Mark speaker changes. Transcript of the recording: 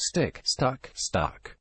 Speaker 1: stick, stuck, stuck.